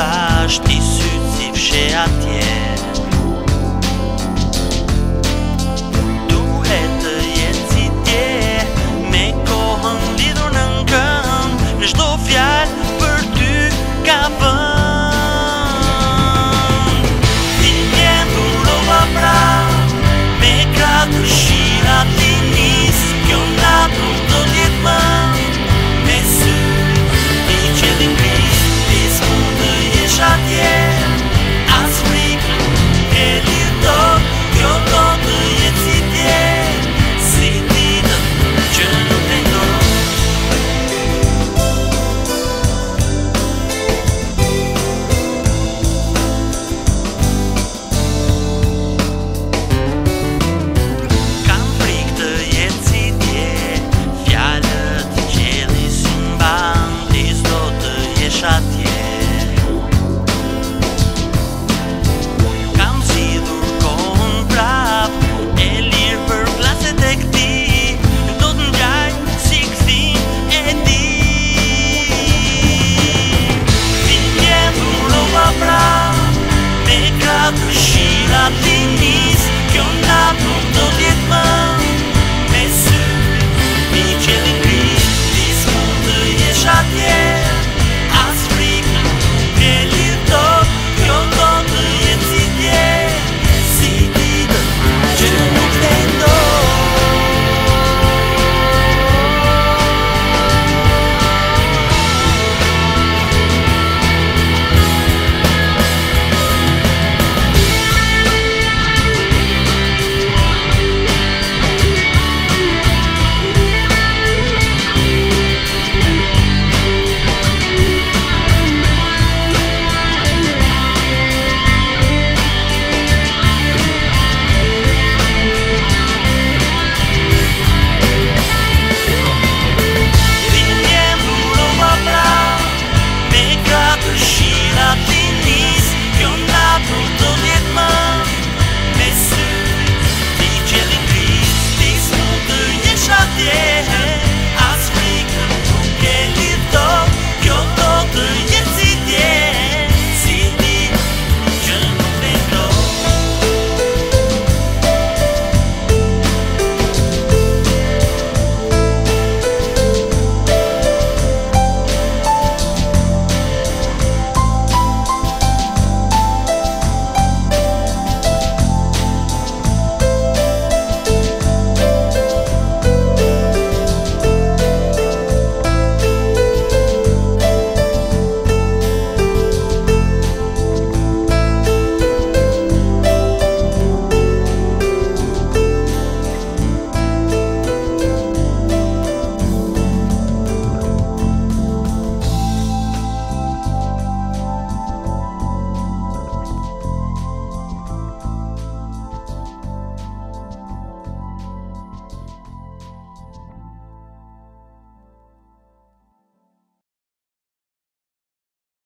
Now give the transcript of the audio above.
stage, tissu, chez à tiers.